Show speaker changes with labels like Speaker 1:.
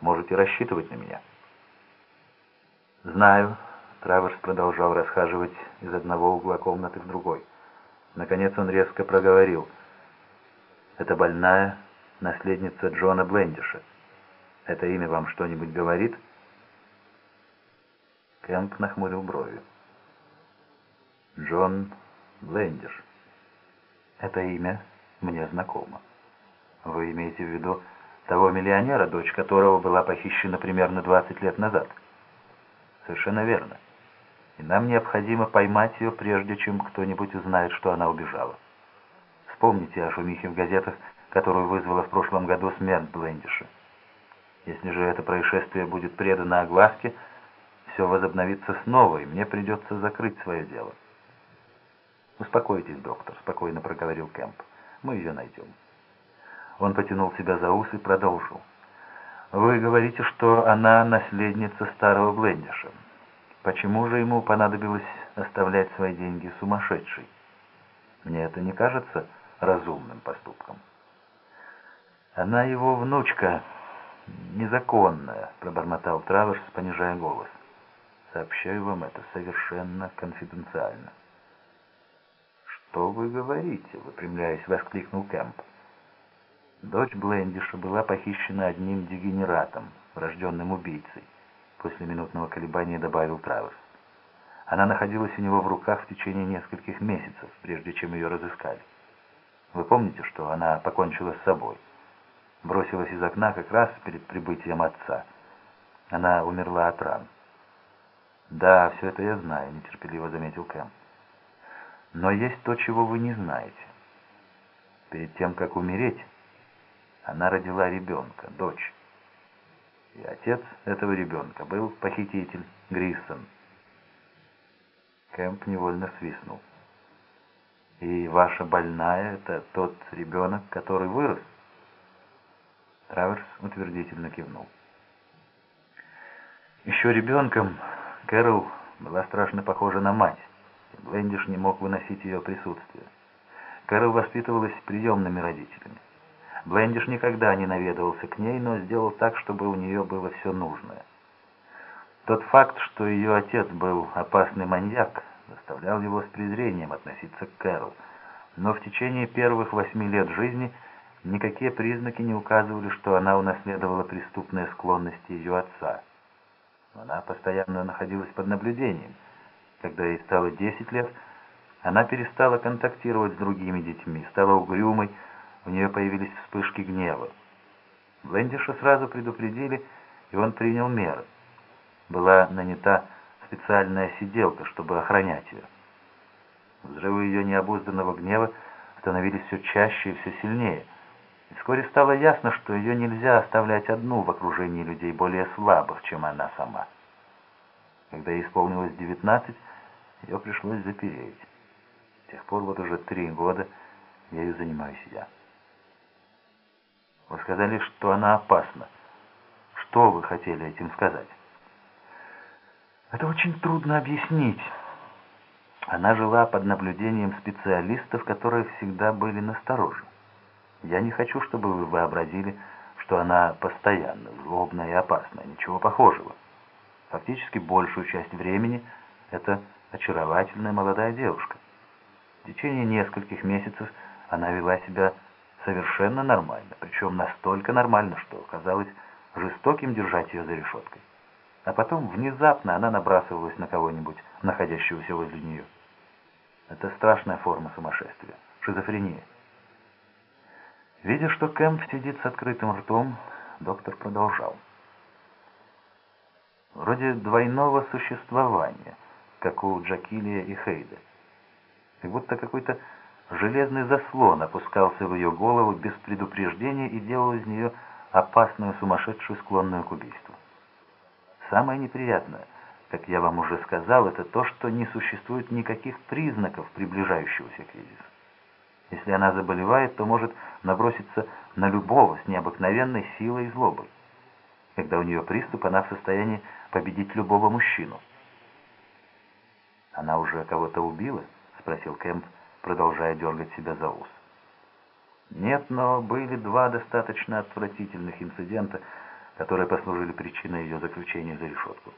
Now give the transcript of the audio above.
Speaker 1: Можете рассчитывать на меня». «Знаю», — Траверс продолжал расхаживать из одного угла комнаты в другой. Наконец он резко проговорил. «Это больная наследница Джона Блендиша. Это имя вам что-нибудь говорит?» Кэмп нахмурил брови. «Джон Блендиш. Это имя мне знакомо. Вы имеете в виду того миллионера, дочь которого была похищена примерно 20 лет назад?» «Совершенно верно. И нам необходимо поймать ее, прежде чем кто-нибудь узнает, что она убежала. Вспомните о шумихе в газетах, которую вызвала в прошлом году смерть Блендиша. Если же это происшествие будет предано огласке, все возобновится снова, и мне придется закрыть свое дело. «Успокойтесь, доктор», — спокойно проговорил Кэмп. «Мы ее найдем». Он потянул себя за ус и продолжил. «Вы говорите, что она наследница старого Блендиша. Почему же ему понадобилось оставлять свои деньги сумасшедшей? Мне это не кажется разумным поступком». «Она его внучка, незаконная», — пробормотал Траверс, понижая голос. «Сообщаю вам это совершенно конфиденциально». «Что вы говорите?» — выпрямляясь, воскликнул Кэмп. Дочь Блендиша была похищена одним дегенератом, рожденным убийцей. После минутного колебания добавил Траверс. Она находилась у него в руках в течение нескольких месяцев, прежде чем ее разыскали. Вы помните, что она покончила с собой? Бросилась из окна как раз перед прибытием отца. Она умерла от ран. «Да, все это я знаю», — нетерпеливо заметил Кэм. «Но есть то, чего вы не знаете. Перед тем, как умереть, она родила ребенка, дочь. И отец этого ребенка был похититель Гриссон». Кэмп невольно свистнул. «И ваша больная — это тот ребенок, который вырос?» Траверс утвердительно кивнул. Еще ребенком Кэрол была страшно похожа на мать, и Блендиш не мог выносить ее присутствие. Кэрол воспитывалась приемными родителями. Блендиш никогда не наведывался к ней, но сделал так, чтобы у нее было все нужное. Тот факт, что ее отец был опасный маньяк, заставлял его с презрением относиться к Кэрол, но в течение первых восьми лет жизни никакие признаки не указывали, что она унаследовала преступные склонности ее отца. Она постоянно находилась под наблюдением. Когда ей стало 10 лет, она перестала контактировать с другими детьми, стала угрюмой, у нее появились вспышки гнева. Блендиша сразу предупредили, и он принял меры. Была нанята специальная сиделка, чтобы охранять ее. Взрывы ее необузданного гнева становились все чаще и все сильнее. И вскоре стало ясно, что ее нельзя оставлять одну в окружении людей более слабых, чем она сама. Когда ей исполнилось 19, ее пришлось запереть. С тех пор вот уже три года ею занимаюсь я. Вы сказали, что она опасна. Что вы хотели этим сказать? Это очень трудно объяснить. Она жила под наблюдением специалистов, которые всегда были настороже. Я не хочу, чтобы вы вообразили, что она постоянно злобная и опасная, ничего похожего. Фактически большую часть времени это очаровательная молодая девушка. В течение нескольких месяцев она вела себя совершенно нормально, причем настолько нормально, что казалось жестоким держать ее за решеткой. А потом внезапно она набрасывалась на кого-нибудь, находящегося возле нее. Это страшная форма сумасшествия, шизофрения. Видя, что Кэмп сидит с открытым ртом, доктор продолжал. Вроде двойного существования, как у Джакилия и Хейда. Как будто какой-то железный заслон опускался в ее голову без предупреждения и делал из нее опасную сумасшедшую, склонную к убийству. Самое неприятное, как я вам уже сказал, это то, что не существует никаких признаков приближающегося кризиса. Если она заболевает, то может наброситься на любого с необыкновенной силой и злобой. Когда у нее приступ, она в состоянии победить любого мужчину. «Она уже кого-то убила?» — спросил Кэмп, продолжая дергать себя за ус. «Нет, но были два достаточно отвратительных инцидента, которые послужили причиной ее заключения за решетку.